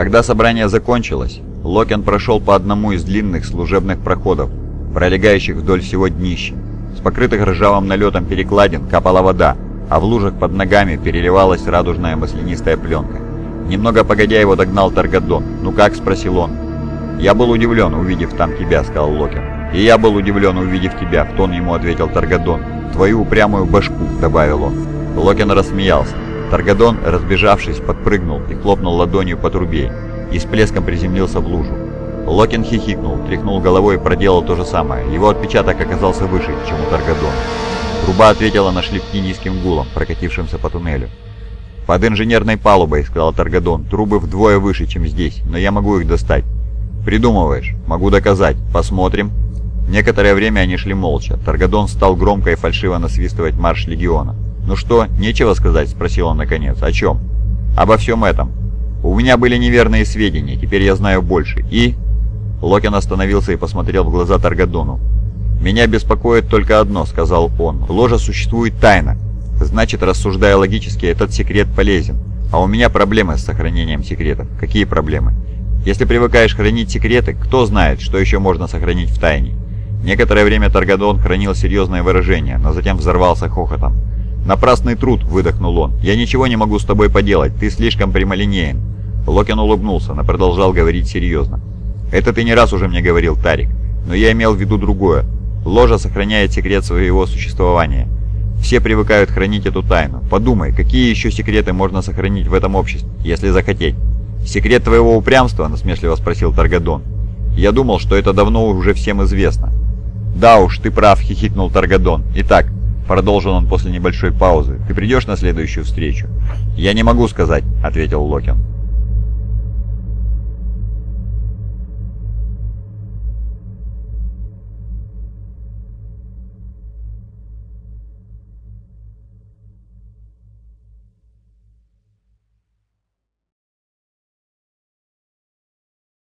Когда собрание закончилось, Локен прошел по одному из длинных служебных проходов, пролегающих вдоль всего днища. С покрытых ржавым налетом перекладин капала вода, а в лужах под ногами переливалась радужная маслянистая пленка. Немного погодя его догнал Таргадон. «Ну как?» – спросил он. «Я был удивлен, увидев там тебя», – сказал Локен. «И я был удивлен, увидев тебя», – в тон ему ответил Таргадон. «Твою упрямую башку», – добавил он. Локен рассмеялся. Таргадон, разбежавшись, подпрыгнул и хлопнул ладонью по трубе, и с плеском приземлился в лужу. Локин хихикнул, тряхнул головой и проделал то же самое. Его отпечаток оказался выше, чем у Таргадона. Труба ответила на шлепки низким гулом, прокатившимся по туннелю. «Под инженерной палубой», — сказал Таргадон. «Трубы вдвое выше, чем здесь, но я могу их достать». «Придумываешь?» «Могу доказать. Посмотрим». Некоторое время они шли молча. Таргадон стал громко и фальшиво насвистывать марш Легиона. «Ну что, нечего сказать?» — спросил он наконец. «О чем?» «Обо всем этом. У меня были неверные сведения, теперь я знаю больше. И...» Локин остановился и посмотрел в глаза Таргадону. «Меня беспокоит только одно», — сказал он. «Ложа существует тайна. Значит, рассуждая логически, этот секрет полезен. А у меня проблемы с сохранением секретов. Какие проблемы? Если привыкаешь хранить секреты, кто знает, что еще можно сохранить в тайне?» Некоторое время Таргадон хранил серьезное выражение, но затем взорвался хохотом. «Напрасный труд», — выдохнул он. «Я ничего не могу с тобой поделать, ты слишком прямолинеен». Локин улыбнулся, но продолжал говорить серьезно. «Это ты не раз уже мне говорил, Тарик, но я имел в виду другое. Ложа сохраняет секрет своего существования. Все привыкают хранить эту тайну. Подумай, какие еще секреты можно сохранить в этом обществе, если захотеть?» «Секрет твоего упрямства?» – насмешливо спросил Таргадон. «Я думал, что это давно уже всем известно». «Да уж, ты прав», – хихикнул Таргадон. «Итак, Продолжил он после небольшой паузы. «Ты придешь на следующую встречу?» «Я не могу сказать», — ответил Локин.